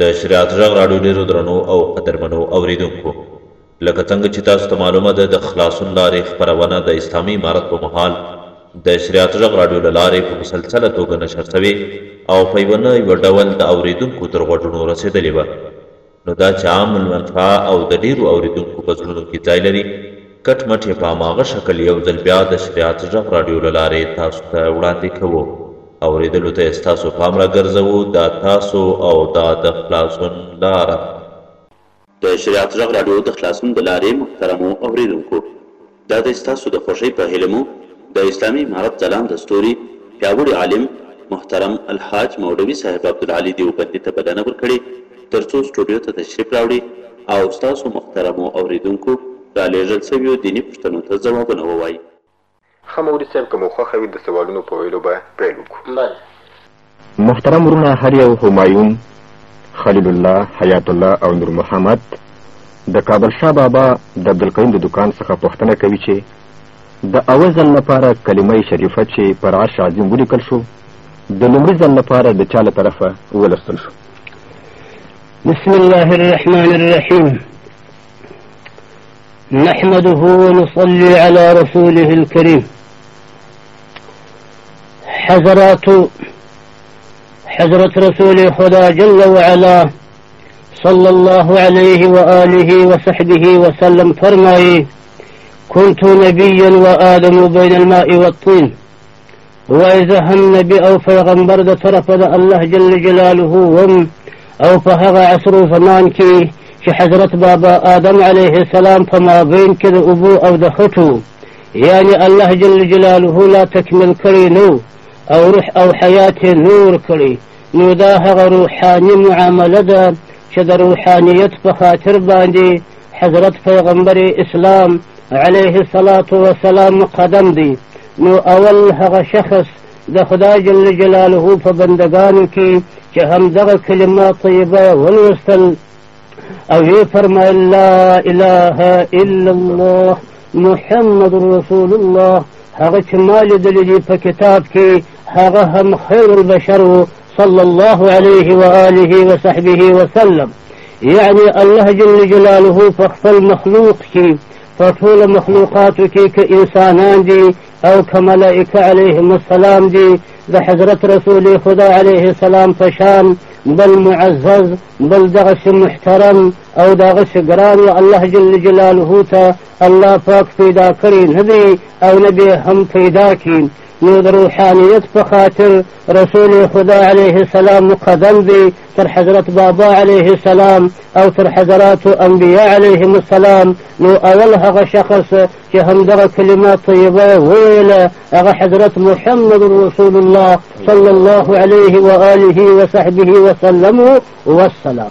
د شریعت غږ راډیو ډیرو درنو او قدرمنو اوریدونکو لکه څنګه چې تاسو ته معلومه ده د خلاصون لارې خبرونه د اسلامي امارت په مهال د شریعت غږ راډیو له لارې په مسلسله توګه نشر شوې او په یوه نه یوه ډول د اوریدونکو تر غوږونو رسېدلې وه نو دا چې عام المنفعه او د ډیرو اوریدونکو په زړونو کې ځای لري کټ مټ یې په هماغه شکل یو ځل بیا د شریعت غږ راډیو له لارې تاسو ته وړاندې کوو اوریدلو ته ستاسو پام را ګرځوو دا تاسو او دا د خلاصون لاره ده. د شریعت ږغ راډیو د خلاصون د لارې محترمو اوریدونکو! دا دی ستاسو د خوښۍ په هیله مو د اسلامي امارت ځلانده ستوري، پیاوړي عالم محترم الحاج مولوي صاحب عبدالعلي دیوبندي ته بلنه ورکړې تر څو سټوډیو ته تشریف راوړي او ستاسو محترمو اوریدونکو رالېږل شویو دیني پوښتنو ته ځوابونه ووايي. ښه مولوي صاحب که مو خوښه وي د سوالونو په ویلو به پیل وکړو. بله. محترم ورونه هر یو همایون، خلیل الله، حیات الله او نور محمد د کابل شاه بابا د عبدالقیوم د دکان څخه پوښتنه کوي چې د اول ځل لپاره کلمه شریفه چې پر عرش عظیم ولیکل شو د لومړي ځل لپاره د چا له طرفه ولوستل شو بسم الله الرحمن الرحیم نحمده ونصلي على رسوله الكريم حضرات حضرة رسول خدا جل وعلا صلى الله عليه وآله وصحبه وسلم فرمائي كنت نبيا وآدم بين الماء والطين وای زه هم نبی او پیغمبر د طرفه د الله جل جلاله وم او په هغه عصر و زمان کې چې حضرت بابا آدم علیه السلام په مابین کې د اوبو او د خټو یعنی الله جل جلاله لا تکمل کړی نو او روح او حیات نور کړی نو دا هغه روحاني معامله ده چې د روحانیت په خاطر باندې حضرت پیغمبر اسلام علیه الصلاة والسلام قدم دی نو اول هغه شخص د خدا جل جلاله په بندگانو کې چې همدغه کلمه طیبه ولوستل او یې فرمایل لا اله الا الله محمد رسول الله هغه چې ما لیدلی دي په کتاب کې هغه هم خیر البشر صلی الله علیه و آله و صحبه وسلم یعنی الله جل جلاله په خپل مخلوق کې په ټولو مخلوقاتو کې که انسانان دي او که ملائکه علیهم السلام دي د حضرت رسول خدا علیه السلام په شان بل معزز بل دغسې محترم او دغسې ګران و الله جل جلاله ته الله پاک پیدا کړی نه دی او نه به هم پیدا کړي نو د روحانیت په خاطر رسول خدا علیه السلام مقدم دی تر حضرت بابا علیه السلام او تر حضرات انبیاء علیهم السلام نو اول هغه شخص چې همدغه کلمه طیبه وویله هغه حضرت محمد رسول الله صلی الله علیه و آله و صحبه وسلم والسلام